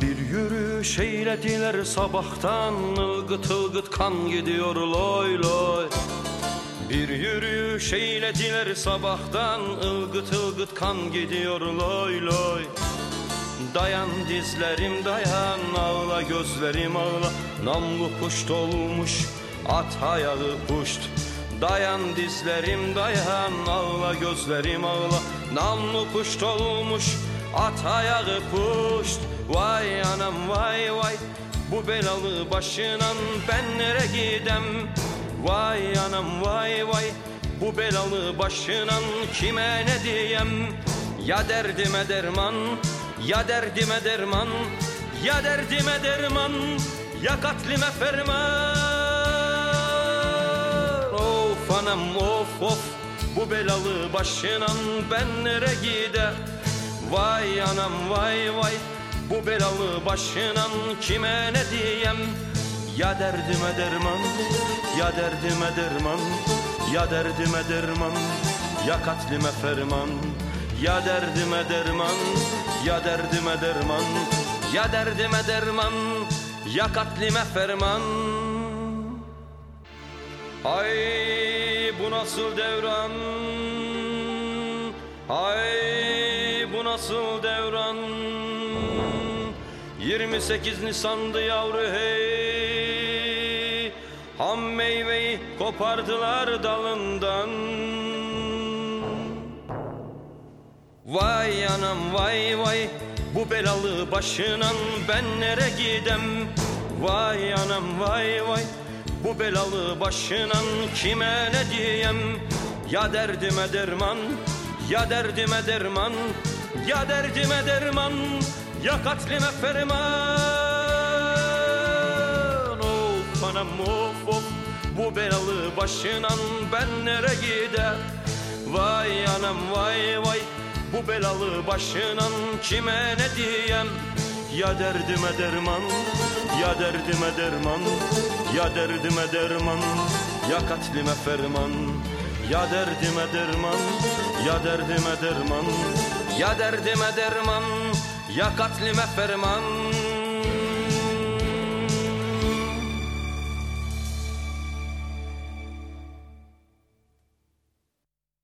Bir yürüyüş eylediler sabahtan ılgıt ılgıt kan gidiyor loy loy. Bir yürüyüş eylediler sabahtan ılgıt ılgıt kan gidiyor loy loy. Dayan dizlerim dayan ağla gözlerim ağla. Namlu puşt olmuş at ayağı puşt Dayan dizlerim dayan ağla gözlerim ağla. Namlu puşt olmuş at ayağı puşt. Vay anam vay vay. Bu belalı başınan ben nere gidem? Vay anam vay vay. Bu belalı başınan kime ne diyem? Ya derdime derman ya derdime derman. Ya derdime derman Ya katlime ferman anam of of Bu belalı başınan ben nere gide? Vay anam vay vay Bu belalı başınan kime ne diyem? Ya derdime derman Ya derdime derman Ya derdime derman Ya katlime ferman. Ya derdime derman, ya derdime derman Ya derdime derman, ya katlime ferman. Ay nasıl devran? Ay bu nasıl devran? 28 Nisan'dı yavru hey. Ham meyveyi kopardılar dalından. Vay anam vay vay bu belalı başınan ben nere gidem? Vay anam vay vay bu belalı başınan kime ne diyem Ya derdime derman ya derdime derman Ya derdime derman ya katlime ferman. Of anam of of bu belalı başınan ben nere gide? Vay anam vay vay bu belalı başınan kime ne diyem Ya derdime derman Ya derdime derman Ya derdime derman Ya katlime ferman. Ya derdime derman Ya derdime derman. Ya derdime derman Ya katlime ferman